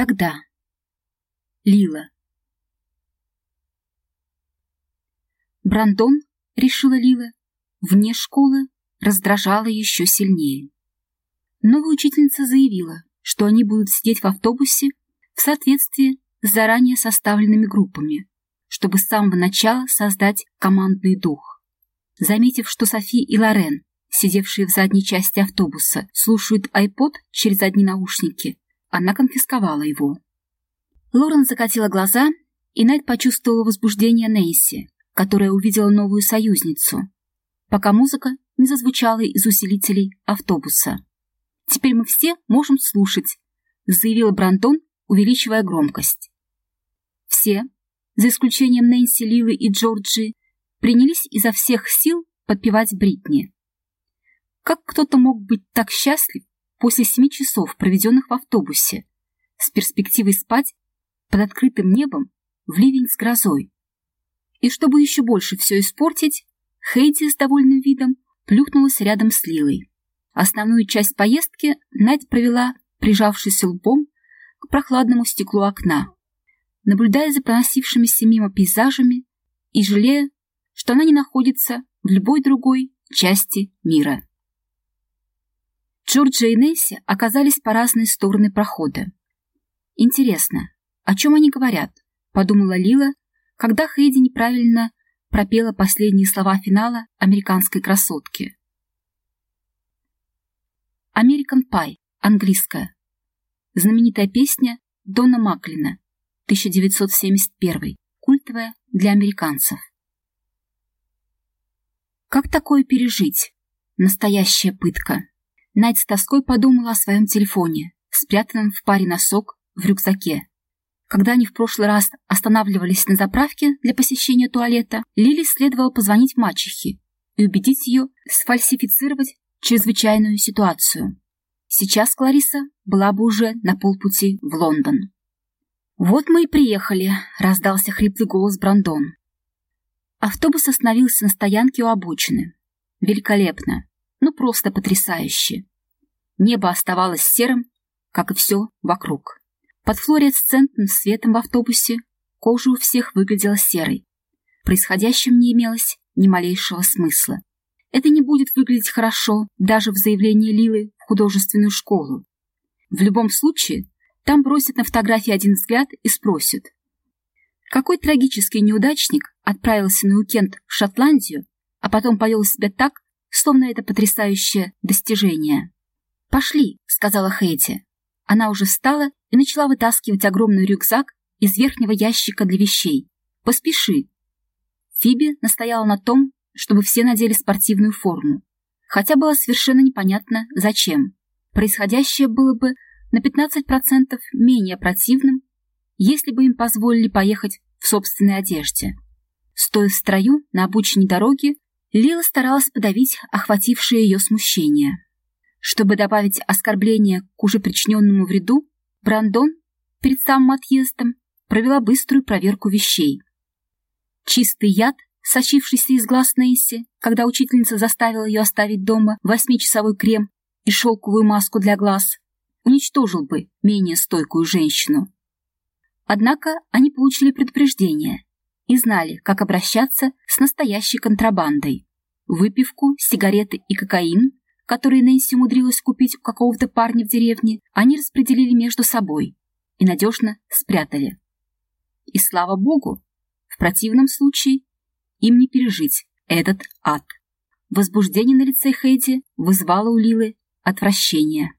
Тогда. Лила. Брандон, решила Лила, вне школы раздражала еще сильнее. Новая учительница заявила, что они будут сидеть в автобусе в соответствии с заранее составленными группами, чтобы с самого начала создать командный дух. Заметив, что Софи и Лорен, сидевшие в задней части автобуса, слушают iPod через одни наушники, она конфисковала его. Лорен закатила глаза, и Найт почувствовала возбуждение Нейси, которая увидела новую союзницу, пока музыка не зазвучала из усилителей автобуса. «Теперь мы все можем слушать», — заявил Брантон, увеличивая громкость. Все, за исключением Нэнси, Лилы и Джорджи, принялись изо всех сил подпевать Бритни. Как кто-то мог быть так счастлив после семи часов, проведенных в автобусе, с перспективой спать под открытым небом в ливень с грозой? И чтобы еще больше все испортить, Хейди с довольным видом плюхнулась рядом с Лилой. Основную часть поездки Надь провела, прижавшись лбом к прохладному стеклу окна, наблюдая за проносившимися мимо пейзажами и жалея, что она не находится в любой другой части мира. Джорджа и Несси оказались по разные стороны прохода. «Интересно, о чем они говорят?» — подумала Лила, когда Хейди неправильно пропела последние слова финала «Американской красотки». «American Pie» — английская. Знаменитая песня Дона Маклина, 1971, культовая для американцев. Как такое пережить? Настоящая пытка. Найт с тоской подумала о своем телефоне, спрятанном в паре носок в рюкзаке. Когда они в прошлый раз останавливались на заправке для посещения туалета, Лили следовало позвонить мачехе и убедить ее сфальсифицировать чрезвычайную ситуацию. Сейчас Клариса была бы уже на полпути в Лондон. «Вот мы и приехали», — раздался хриплый голос Брандон. Автобус остановился на стоянке у обочины. Великолепно, ну просто потрясающе. Небо оставалось серым, как и все вокруг. Под флуоресцентным светом в автобусе кожа у всех выглядела серой. В происходящем не имелось ни малейшего смысла. Это не будет выглядеть хорошо даже в заявлении Лилы в художественную школу. В любом случае, там бросят на фотографии один взгляд и спросят. Какой трагический неудачник отправился на уикенд в Шотландию, а потом повел себя так, словно это потрясающее достижение. «Пошли», — сказала Хейти. Она уже встала и начала вытаскивать огромный рюкзак из верхнего ящика для вещей. «Поспеши». Фиби настояла на том, чтобы все надели спортивную форму. Хотя было совершенно непонятно, зачем. Происходящее было бы на 15% менее противным, если бы им позволили поехать в собственной одежде. Стоя в строю на обочине дороги, Лила старалась подавить охватившее ее смущение. Чтобы добавить оскорбление к уже причиненному вреду, Брандон перед самым отъездом провела быструю проверку вещей. Чистый яд, сочившийся из глаз Нейси, когда учительница заставила ее оставить дома восьмичасовой крем и шелковую маску для глаз, уничтожил бы менее стойкую женщину. Однако они получили предупреждение и знали, как обращаться с настоящей контрабандой. Выпивку, сигареты и кокаин, которые Нэнси умудрилась купить у какого-то парня в деревне, они распределили между собой и надежно спрятали. И слава богу, в противном случае им не пережить этот ад. Возбуждение на лице Хэйди вызвало у Лилы отвращение.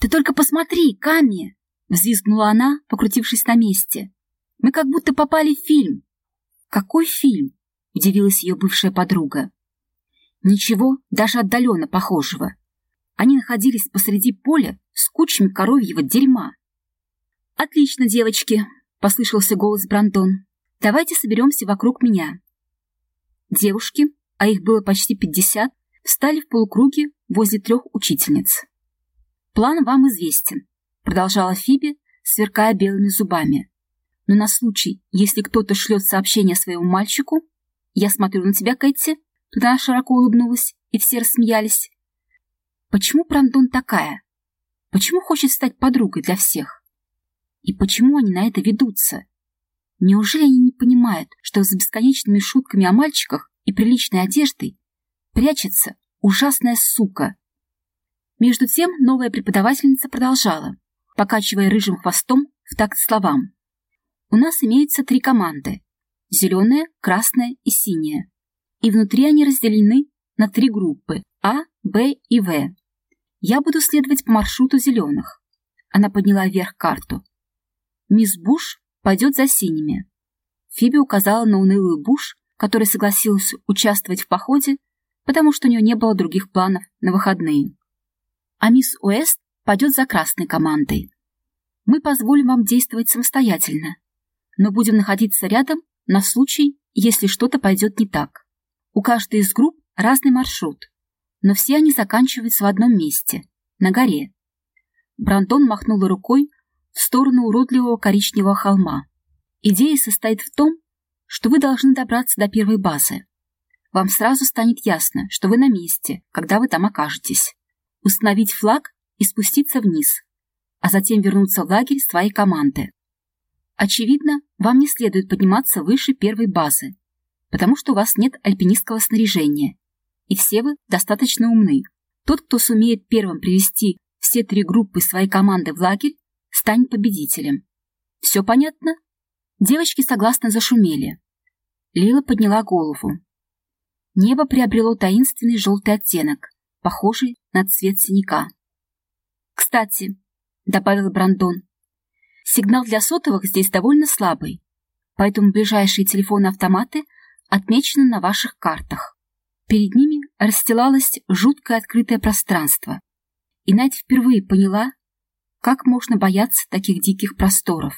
«Ты только посмотри, Ками!» — взвизгнула она, покрутившись на месте. «Мы как будто попали в фильм». «Какой фильм?» — удивилась ее бывшая подруга. Ничего даже отдаленно похожего. Они находились посреди поля с кучами коровьего дерьма. «Отлично, девочки!» — послышался голос Брандон. «Давайте соберемся вокруг меня». Девушки, а их было почти пятьдесят, встали в полукруге возле трех учительниц. «План вам известен», — продолжала Фиби, сверкая белыми зубами. «Но на случай, если кто-то шлет сообщение своему мальчику, я смотрю на тебя, Кэти», тут широко улыбнулась, и все рассмеялись. «Почему Брандон такая? Почему хочет стать подругой для всех? И почему они на это ведутся? Неужели они не понимают, что за бесконечными шутками о мальчиках и приличной одеждой прячется ужасная сука? Между тем новая преподавательница продолжала, покачивая рыжим хвостом в такт словам. У нас имеются три команды – зеленая, красная и синяя. И внутри они разделены на три группы – А, Б и В. Я буду следовать по маршруту зеленых. Она подняла вверх карту. Мисс Буш пойдет за синими. Фиби указала на унылую Буш, которая согласилась участвовать в походе, потому что у нее не было других планов на выходные. А мисс Уэст пойдет за красной командой. Мы позволим вам действовать самостоятельно, но будем находиться рядом на случай, если что-то пойдет не так. У каждой из групп разный маршрут, но все они заканчиваются в одном месте, на горе. Брандон махнула рукой в сторону уродливого коричневого холма. Идея состоит в том, что вы должны добраться до первой базы. Вам сразу станет ясно, что вы на месте, когда вы там окажетесь. Установить флаг и спуститься вниз, а затем вернуться в лагерь своей команды. Очевидно, вам не следует подниматься выше первой базы, потому что у вас нет альпинистского снаряжения, и все вы достаточно умны. Тот, кто сумеет первым привести все три группы своей команды в лагерь, станет победителем. Все понятно? Девочки согласно зашумели. Лила подняла голову. Небо приобрело таинственный желтый оттенок, похожий на цвет синяка. «Кстати», — добавил Брандон, — «сигнал для сотовых здесь довольно слабый, поэтому ближайшие телефоны-автоматы отмечены на ваших картах». Перед ними расстилалось жуткое открытое пространство, и Надь впервые поняла, как можно бояться таких диких просторов?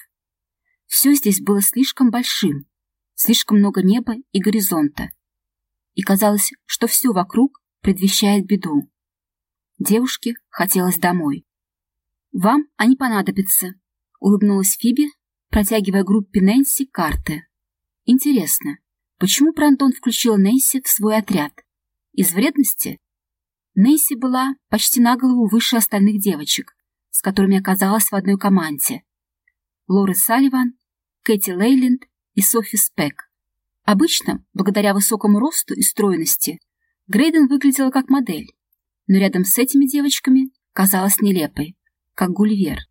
Все здесь было слишком большим, слишком много неба и горизонта. И казалось, что все вокруг предвещает беду. Девушке хотелось домой. «Вам они понадобятся», — улыбнулась Фиби, протягивая группе Нэнси карты. «Интересно, почему Брандон включил Нэнси в свой отряд? Из вредности?» Нэнси была почти на голову выше остальных девочек, с которыми оказалась в одной команде. Лоры Салливан, Кэти Лейленд и Софи Спек. Обычно, благодаря высокому росту и стройности, Грейден выглядела как модель, но рядом с этими девочками казалась нелепой, как Гулливер.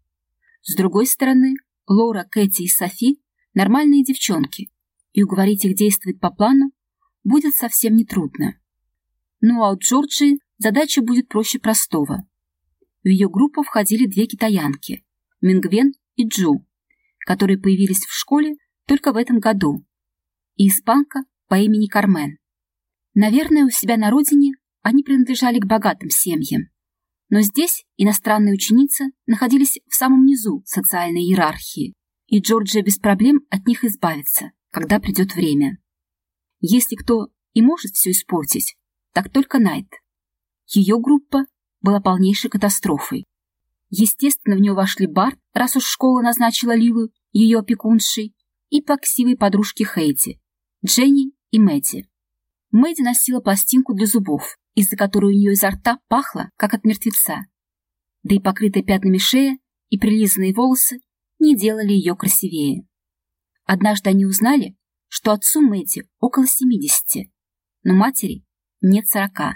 С другой стороны, Лора, Кэти и Софи – нормальные девчонки, и уговорить их действовать по плану будет совсем нетрудно. Ну а у Джорджии задача будет проще простого. В ее группу входили две китаянки – Мингвен и Джу, которые появились в школе только в этом году, и испанка по имени Кармен. Наверное, у себя на родине они принадлежали к богатым семьям, но здесь иностранные ученицы находились в самом низу социальной иерархии, и Джорджия без проблем от них избавится, когда придет время. Если кто и может все испортить, так только Найт. Ее группа была полнейшей катастрофой. Естественно, в нее вошли Барт, раз уж школа назначила Лилу ее опекуншей, и плаксивые подружки Хейти, Дженни и Мэдди. Мэдди носила пластинку для зубов, из-за которой у нее изо рта пахло, как от мертвеца. Да и покрытая пятнами шея и прилизанные волосы не делали ее красивее. Однажды они узнали, что отцу Мэдди около 70, но матери нет 40.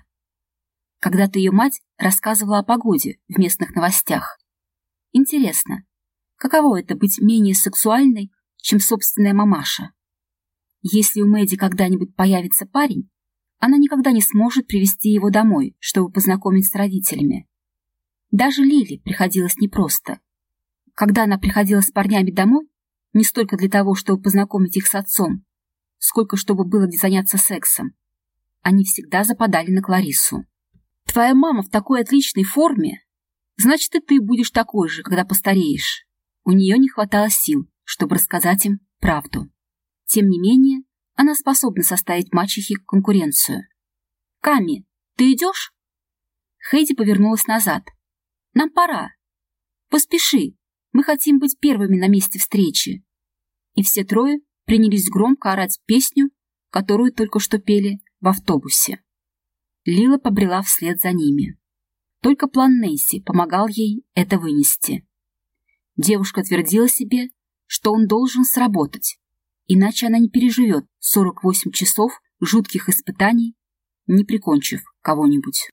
Когда-то ее мать рассказывала о погоде в местных новостях. Интересно, каково это быть менее сексуальной, чем собственная мамаша? Если у Мэдди когда-нибудь появится парень, она никогда не сможет привести его домой, чтобы познакомить с родителями. Даже Лили приходилось непросто. Когда она приходила с парнями домой, не столько для того, чтобы познакомить их с отцом, сколько чтобы было где заняться сексом, они всегда западали на Кларису. Твоя мама в такой отличной форме. Значит, и ты будешь такой же, когда постареешь. У нее не хватало сил, чтобы рассказать им правду. Тем не менее, она способна составить мачехе конкуренцию. «Ками, ты идешь?» Хейди повернулась назад. «Нам пора. Поспеши, мы хотим быть первыми на месте встречи». И все трое принялись громко орать песню, которую только что пели в автобусе. Лила побрела вслед за ними. Только план Нейси помогал ей это вынести. Девушка твердила себе, что он должен сработать, иначе она не переживет 48 часов жутких испытаний, не прикончив кого-нибудь.